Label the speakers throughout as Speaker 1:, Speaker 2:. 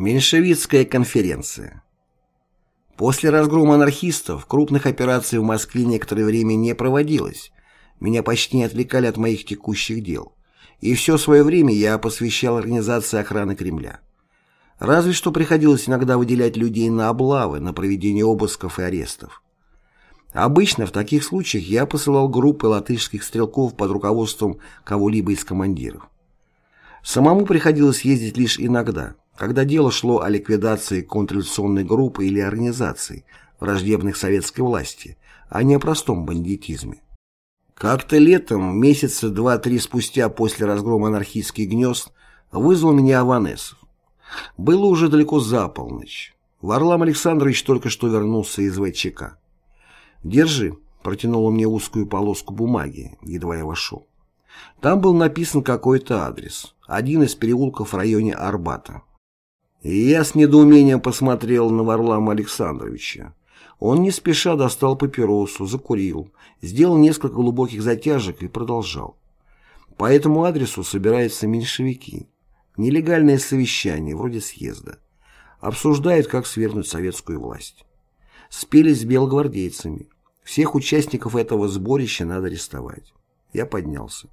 Speaker 1: Меньшевистская конференция После разгрома анархистов крупных операций в Москве некоторое время не проводилось. Меня почти не отвлекали от моих текущих дел. И все свое время я посвящал организации охраны Кремля. Разве что приходилось иногда выделять людей на облавы, на проведение обысков и арестов. Обычно в таких случаях я посылал группы латышских стрелков под руководством кого-либо из командиров. Самому приходилось ездить лишь иногда, когда дело шло о ликвидации контрреволюционной группы или организации, враждебных советской власти, а не о простом бандитизме. Как-то летом, месяца два-три спустя после разгрома анархистских гнезд, вызвал меня Аванесов. Было уже далеко за полночь. Варлам Александрович только что вернулся из ВЧК. «Держи», — протянул он мне узкую полоску бумаги, едва я вошел. Там был написан какой-то адрес, один из переулков в районе Арбата. Я с недоумением посмотрел на Варлама Александровича. Он не спеша достал папиросу, закурил, сделал несколько глубоких затяжек и продолжал. По этому адресу собираются меньшевики. Нелегальное совещание, вроде съезда. Обсуждают, как свергнуть советскую власть. Спелись с белогвардейцами. Всех участников этого сборища надо арестовать. Я поднялся.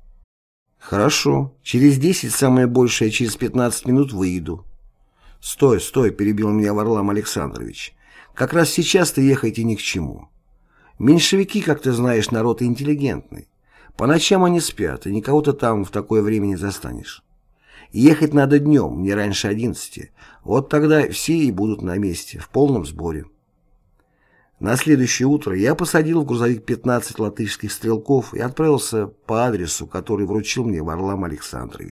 Speaker 1: «Хорошо. Через десять, самое большее, через пятнадцать минут выйду». «Стой, стой», — перебил меня Варлам Александрович. «Как раз сейчас-то ехайте ни к чему. Меньшевики, как ты знаешь, народ интеллигентный. По ночам они спят, и никого-то там в такое время не застанешь. Ехать надо днем, не раньше одиннадцати. Вот тогда все и будут на месте, в полном сборе». На следующее утро я посадил в грузовик 15 латышских стрелков и отправился по адресу, который вручил мне Варлам Александрович.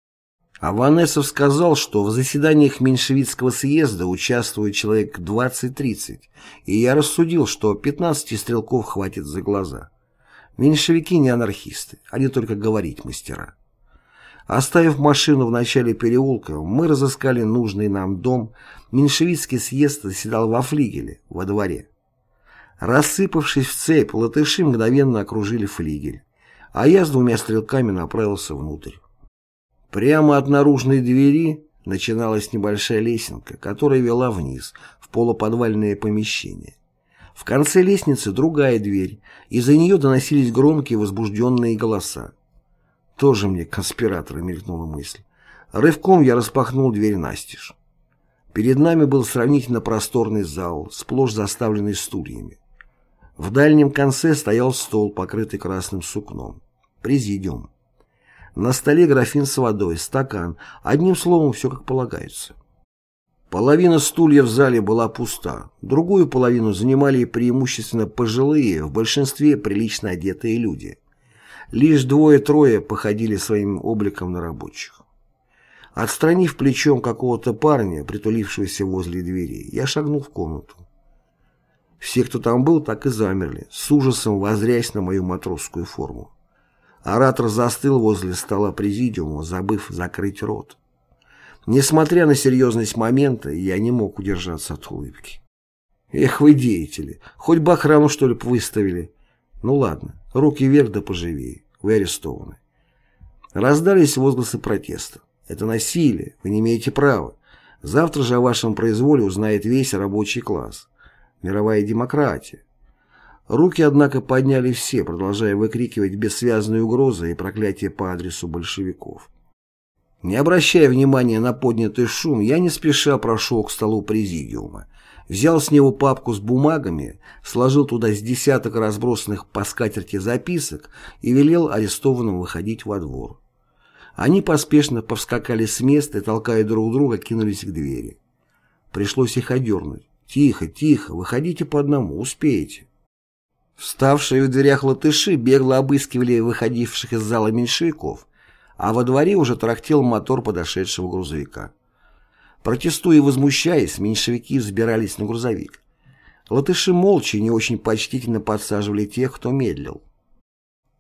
Speaker 1: Аванесов сказал, что в заседаниях меньшевистского съезда участвует человек 20-30, и я рассудил, что 15 стрелков хватит за глаза. Меньшевики не анархисты, они только говорить мастера. Оставив машину в начале переулка, мы разыскали нужный нам дом. Меньшевистский съезд заседал во флигеле, во дворе. Рассыпавшись в цепь, латыши мгновенно окружили флигель, а я с двумя стрелками направился внутрь. Прямо от наружной двери начиналась небольшая лесенка, которая вела вниз, в полуподвальное помещение. В конце лестницы другая дверь, и за нее доносились громкие возбужденные голоса. Тоже мне конспираторы мелькнула мысль. Рывком я распахнул дверь настежь. Перед нами был сравнительно просторный зал, сплошь заставленный стульями. В дальнем конце стоял стол, покрытый красным сукном. Президиум. На столе графин с водой, стакан, одним словом, все как полагается. Половина стульев в зале была пуста, другую половину занимали преимущественно пожилые, в большинстве прилично одетые люди. Лишь двое-трое походили своим обликом на рабочих. Отстранив плечом какого-то парня, притулившегося возле двери, я шагнул в комнату. Все, кто там был, так и замерли, с ужасом возрясь на мою матросскую форму. Оратор застыл возле стола президиума, забыв закрыть рот. Несмотря на серьезность момента, я не мог удержаться от улыбки. Эх вы деятели, хоть бы охрану что ли выставили. Ну ладно, руки вверх да поживее, вы арестованы. Раздались возгласы протеста. Это насилие, вы не имеете права. Завтра же о вашем произволе узнает весь рабочий класс мировая демократия. Руки, однако, подняли все, продолжая выкрикивать бессвязные угрозы и проклятия по адресу большевиков. Не обращая внимания на поднятый шум, я не спеша прошел к столу президиума, взял с него папку с бумагами, сложил туда с десяток разбросанных по скатерти записок и велел арестованным выходить во двор. Они поспешно повскакали с места и, толкая друг друга, кинулись к двери. Пришлось их одернуть. «Тихо, тихо, выходите по одному, успеете». Вставшие в дверях латыши бегло обыскивали выходивших из зала меньшевиков, а во дворе уже трахтел мотор подошедшего грузовика. Протестуя и возмущаясь, меньшевики взбирались на грузовик. Латыши молча и не очень почтительно подсаживали тех, кто медлил.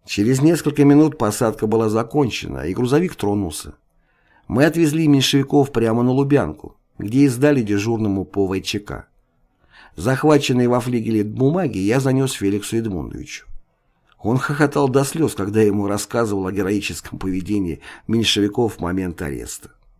Speaker 1: Через несколько минут посадка была закончена, и грузовик тронулся. Мы отвезли меньшевиков прямо на Лубянку, где и сдали дежурному по ВЧК. Захваченные во флигеле бумаги я занес Феликсу Эдмундовичу. Он хохотал до слез, когда ему рассказывал о героическом поведении меньшевиков в момент ареста.